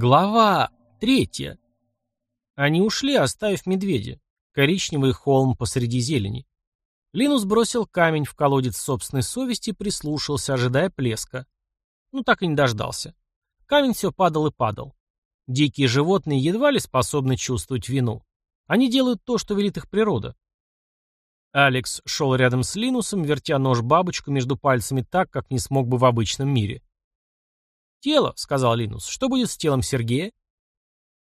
Глава третья. Они ушли, оставив медведя. Коричневый холм посреди зелени. Линус бросил камень в колодец собственной совести и прислушался, ожидая плеска. Ну, так и не дождался. Камень все падал и падал. Дикие животные едва ли способны чувствовать вину. Они делают то, что велит их природа. Алекс шел рядом с Линусом, вертя нож-бабочку между пальцами так, как не смог бы в обычном мире. «Тело», — сказал Линус. «Что будет с телом Сергея?»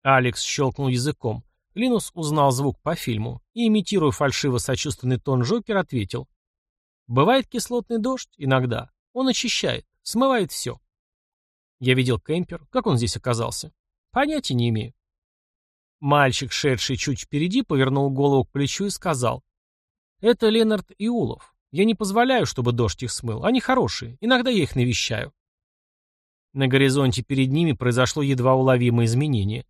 Алекс щелкнул языком. Линус узнал звук по фильму и, имитируя фальшиво-сочувственный тон Джокер, ответил. «Бывает кислотный дождь? Иногда. Он очищает, смывает все». Я видел кемпер. Как он здесь оказался? Понятия не имею. Мальчик, шедший чуть впереди, повернул голову к плечу и сказал. «Это Ленард и Улов. Я не позволяю, чтобы дождь их смыл. Они хорошие. Иногда я их навещаю». На горизонте перед ними произошло едва уловимое изменение.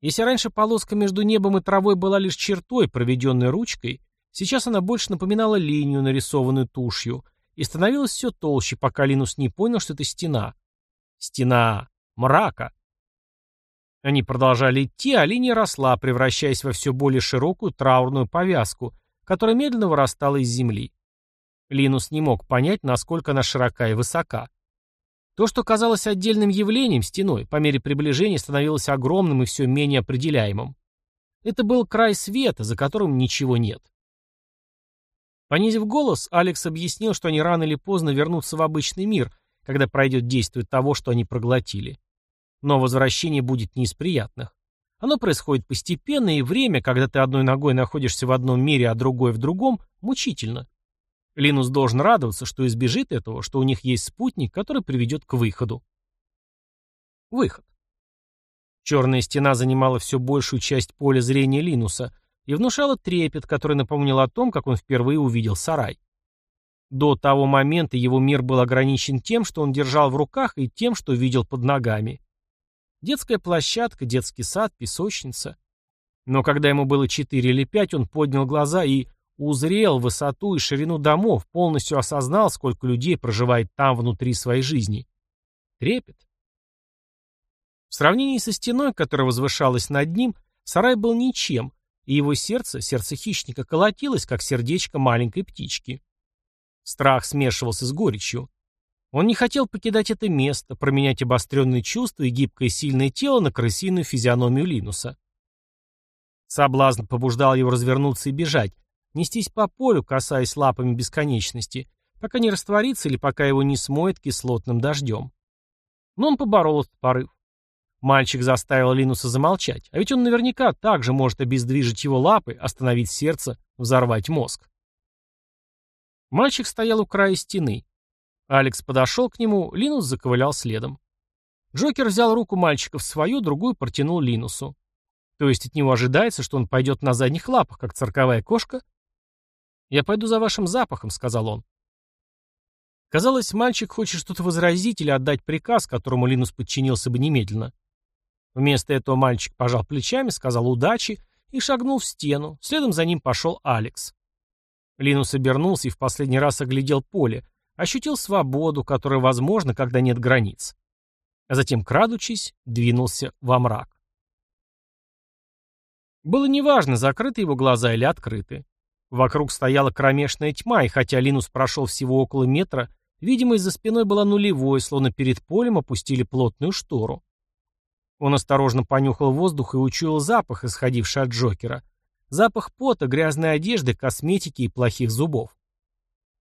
Если раньше полоска между небом и травой была лишь чертой, проведенной ручкой, сейчас она больше напоминала линию, нарисованную тушью, и становилась все толще, пока Линус не понял, что это стена. Стена мрака. Они продолжали идти, а линия росла, превращаясь во все более широкую траурную повязку, которая медленно вырастала из земли. Линус не мог понять, насколько она широка и высока. То, что казалось отдельным явлением, стеной, по мере приближения становилось огромным и все менее определяемым. Это был край света, за которым ничего нет. Понизив голос, Алекс объяснил, что они рано или поздно вернутся в обычный мир, когда пройдет действие того, что они проглотили. Но возвращение будет не из приятных. Оно происходит постепенно, и время, когда ты одной ногой находишься в одном мире, а другой в другом, мучительно. Линус должен радоваться, что избежит этого, что у них есть спутник, который приведет к выходу. Выход. Черная стена занимала все большую часть поля зрения Линуса и внушала трепет, который напомнил о том, как он впервые увидел сарай. До того момента его мир был ограничен тем, что он держал в руках, и тем, что видел под ногами. Детская площадка, детский сад, песочница. Но когда ему было четыре или пять, он поднял глаза и узрел высоту и ширину домов, полностью осознал, сколько людей проживает там внутри своей жизни. Трепет. В сравнении со стеной, которая возвышалась над ним, сарай был ничем, и его сердце, сердце хищника, колотилось, как сердечко маленькой птички. Страх смешивался с горечью. Он не хотел покидать это место, променять обостренные чувства и гибкое сильное тело на крысиную физиономию Линуса. Соблазн побуждал его развернуться и бежать, нестись по полю, касаясь лапами бесконечности, пока не растворится или пока его не смоет кислотным дождем. Но он поборол этот порыв. Мальчик заставил Линуса замолчать, а ведь он наверняка также может обездвижить его лапы, остановить сердце, взорвать мозг. Мальчик стоял у края стены. Алекс подошел к нему, Линус заковылял следом. Джокер взял руку мальчика в свою, другую протянул Линусу. То есть от него ожидается, что он пойдет на задних лапах, как цирковая кошка? «Я пойду за вашим запахом», — сказал он. Казалось, мальчик хочет что-то возразить или отдать приказ, которому Линус подчинился бы немедленно. Вместо этого мальчик пожал плечами, сказал удачи и шагнул в стену. Следом за ним пошел Алекс. Линус обернулся и в последний раз оглядел поле, ощутил свободу, которая возможна, когда нет границ. А затем, крадучись, двинулся во мрак. Было неважно, закрыты его глаза или открыты. Вокруг стояла кромешная тьма, и хотя Линус прошел всего около метра, видимость за спиной была нулевой, словно перед полем опустили плотную штору. Он осторожно понюхал воздух и учуял запах, исходивший от Джокера. Запах пота, грязной одежды, косметики и плохих зубов.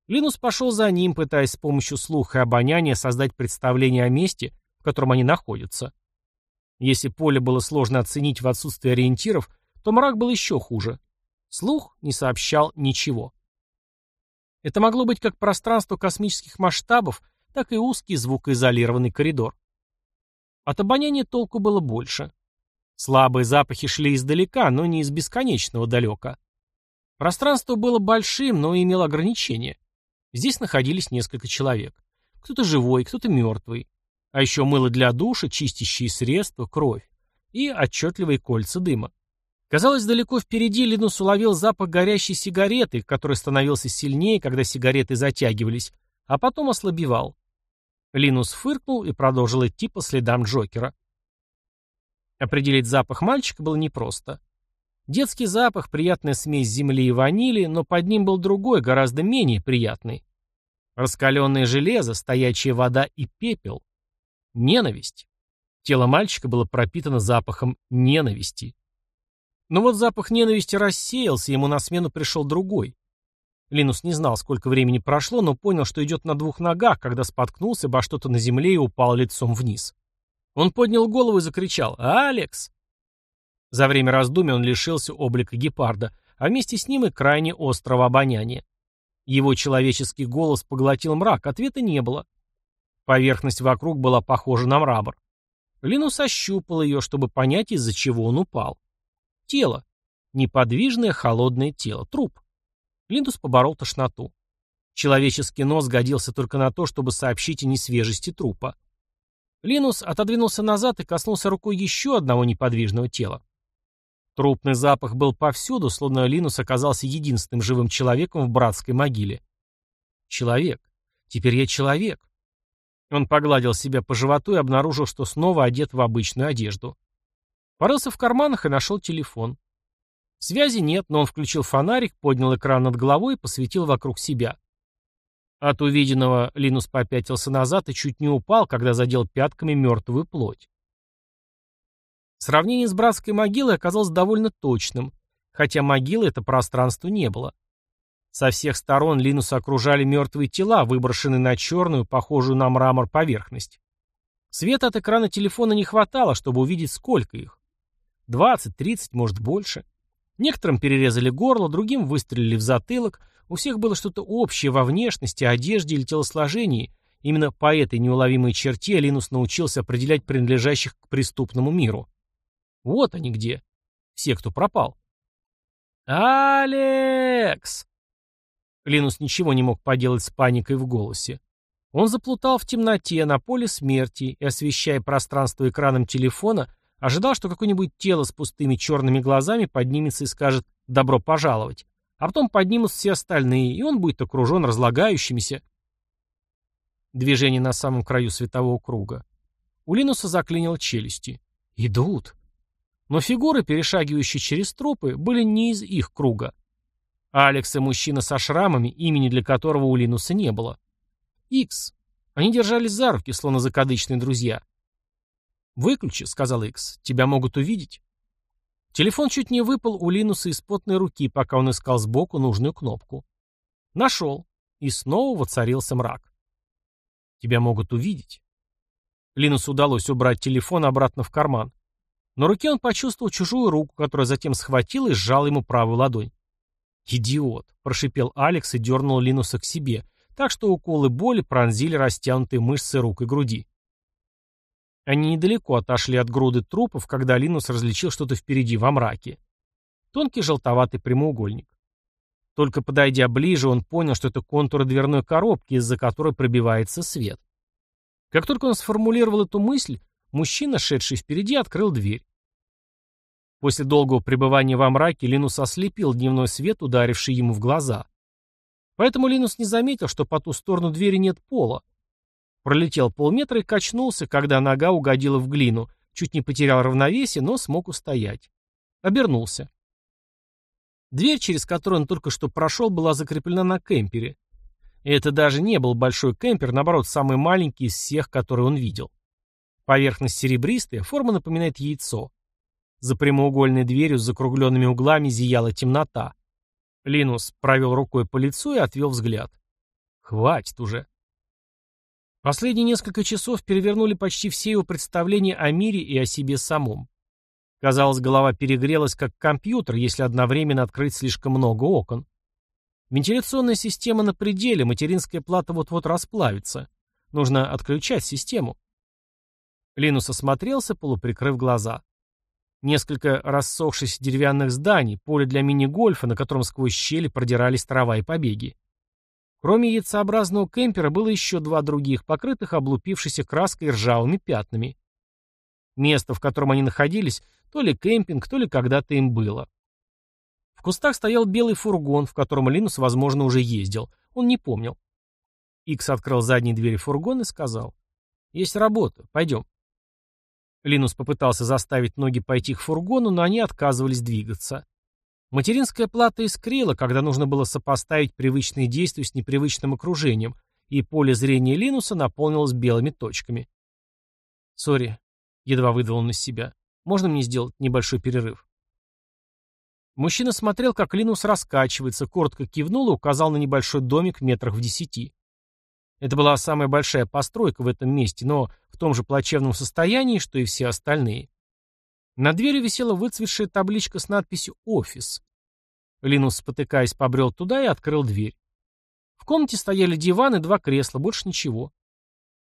Линус пошел за ним, пытаясь с помощью слуха и обоняния создать представление о месте, в котором они находятся. Если поле было сложно оценить в отсутствии ориентиров, то мрак был еще хуже. Слух не сообщал ничего. Это могло быть как пространство космических масштабов, так и узкий звукоизолированный коридор. От обоняния толку было больше. Слабые запахи шли издалека, но не из бесконечного далека. Пространство было большим, но имело ограничения. Здесь находились несколько человек. Кто-то живой, кто-то мертвый. А еще мыло для душа, чистящие средства, кровь. И отчетливые кольца дыма. Казалось, далеко впереди Линус уловил запах горящей сигареты, который становился сильнее, когда сигареты затягивались, а потом ослабевал. Линус фыркнул и продолжил идти по следам Джокера. Определить запах мальчика было непросто. Детский запах, приятная смесь земли и ванили, но под ним был другой, гораздо менее приятный. Раскаленное железо, стоячая вода и пепел. Ненависть. Тело мальчика было пропитано запахом ненависти. Но вот запах ненависти рассеялся, ему на смену пришел другой. Линус не знал, сколько времени прошло, но понял, что идет на двух ногах, когда споткнулся обо что-то на земле и упал лицом вниз. Он поднял голову и закричал «Алекс!». За время раздумий он лишился облика гепарда, а вместе с ним и крайне острого обоняния. Его человеческий голос поглотил мрак, ответа не было. Поверхность вокруг была похожа на мрамор. Линус ощупал ее, чтобы понять, из-за чего он упал. Тело. Неподвижное холодное тело. Труп. Линдус поборол тошноту. Человеческий нос годился только на то, чтобы сообщить о несвежести трупа. Линус отодвинулся назад и коснулся рукой еще одного неподвижного тела. Трупный запах был повсюду, словно Линус оказался единственным живым человеком в братской могиле. Человек. Теперь я человек. Он погладил себя по животу и обнаружил, что снова одет в обычную одежду. Порылся в карманах и нашел телефон. Связи нет, но он включил фонарик, поднял экран над головой и посветил вокруг себя. От увиденного Линус попятился назад и чуть не упал, когда задел пятками мертвую плоть. Сравнение с братской могилой оказалось довольно точным, хотя могилы это пространство не было. Со всех сторон Линуса окружали мертвые тела, выброшенные на черную, похожую на мрамор поверхность. Света от экрана телефона не хватало, чтобы увидеть, сколько их. Двадцать, тридцать, может, больше. Некоторым перерезали горло, другим выстрелили в затылок. У всех было что-то общее во внешности, одежде или телосложении. Именно по этой неуловимой черте Линус научился определять принадлежащих к преступному миру. Вот они где. Все, кто пропал. «Алекс!» Линус ничего не мог поделать с паникой в голосе. Он заплутал в темноте на поле смерти и, освещая пространство экраном телефона, Ожидал, что какое-нибудь тело с пустыми черными глазами поднимется и скажет «добро пожаловать», а потом поднимутся все остальные, и он будет окружен разлагающимися. Движение на самом краю светового круга. У Линуса заклинило челюсти. Идут. Но фигуры, перешагивающие через трупы, были не из их круга. Алекс и мужчина со шрамами, имени для которого у Линуса не было. Икс. Они держались за руки, словно закадычные друзья. «Выключи», — сказал Икс, — «тебя могут увидеть». Телефон чуть не выпал у Линуса из потной руки, пока он искал сбоку нужную кнопку. Нашел. И снова воцарился мрак. «Тебя могут увидеть». Линусу удалось убрать телефон обратно в карман. На руке он почувствовал чужую руку, которая затем схватила и сжала ему правую ладонь. «Идиот!» — прошипел Алекс и дернул Линуса к себе, так что уколы боли пронзили растянутые мышцы рук и груди. Они недалеко отошли от груды трупов, когда Линус различил что-то впереди во мраке. Тонкий желтоватый прямоугольник. Только подойдя ближе, он понял, что это контуры дверной коробки, из-за которой пробивается свет. Как только он сформулировал эту мысль, мужчина, шедший впереди, открыл дверь. После долгого пребывания во мраке Линус ослепил дневной свет, ударивший ему в глаза. Поэтому Линус не заметил, что по ту сторону двери нет пола, Пролетел полметра и качнулся, когда нога угодила в глину. Чуть не потерял равновесие, но смог устоять. Обернулся. Дверь, через которую он только что прошел, была закреплена на кемпере. И это даже не был большой кемпер, наоборот, самый маленький из всех, которые он видел. Поверхность серебристая, форма напоминает яйцо. За прямоугольной дверью с закругленными углами зияла темнота. Линус провел рукой по лицу и отвел взгляд. «Хватит уже». Последние несколько часов перевернули почти все его представления о мире и о себе самом. Казалось, голова перегрелась как компьютер, если одновременно открыть слишком много окон. Вентиляционная система на пределе, материнская плата вот-вот расплавится. Нужно отключать систему. Линус осмотрелся, полуприкрыв глаза. Несколько рассохшихся деревянных зданий, поле для мини-гольфа, на котором сквозь щели продирались трава и побеги. Кроме яйцеобразного кемпера было еще два других, покрытых облупившейся краской и ржавыми пятнами. Место, в котором они находились, то ли кемпинг, то ли когда-то им было. В кустах стоял белый фургон, в котором Линус, возможно, уже ездил. Он не помнил. Икс открыл задние двери фургона и сказал. «Есть работа. Пойдем». Линус попытался заставить ноги пойти к фургону, но они отказывались двигаться. Материнская плата искрила, когда нужно было сопоставить привычные действия с непривычным окружением, и поле зрения Линуса наполнилось белыми точками. «Сори», — едва выдал он из себя, — «можно мне сделать небольшой перерыв?» Мужчина смотрел, как Линус раскачивается, коротко кивнул и указал на небольшой домик метрах в десяти. Это была самая большая постройка в этом месте, но в том же плачевном состоянии, что и все остальные. На двери висела выцветшая табличка с надписью «Офис». Линус, спотыкаясь, побрел туда и открыл дверь. В комнате стояли диван и два кресла, больше ничего.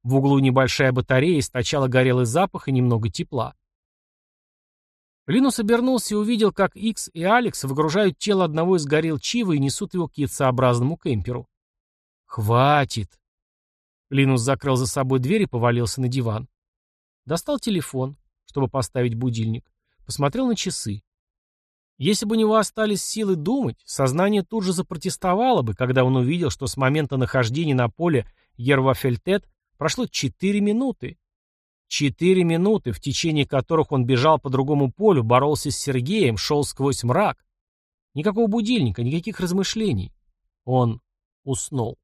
В углу небольшая батарея источала горелый запах и немного тепла. Линус обернулся и увидел, как Икс и Алекс выгружают тело одного из горил Чива и несут его к яйцеобразному кемперу. «Хватит!» Линус закрыл за собой дверь и повалился на диван. Достал телефон, чтобы поставить будильник. Посмотрел на часы. Если бы у него остались силы думать, сознание тут же запротестовало бы, когда он увидел, что с момента нахождения на поле Ервафельтет прошло четыре минуты. Четыре минуты, в течение которых он бежал по другому полю, боролся с Сергеем, шел сквозь мрак. Никакого будильника, никаких размышлений. Он уснул.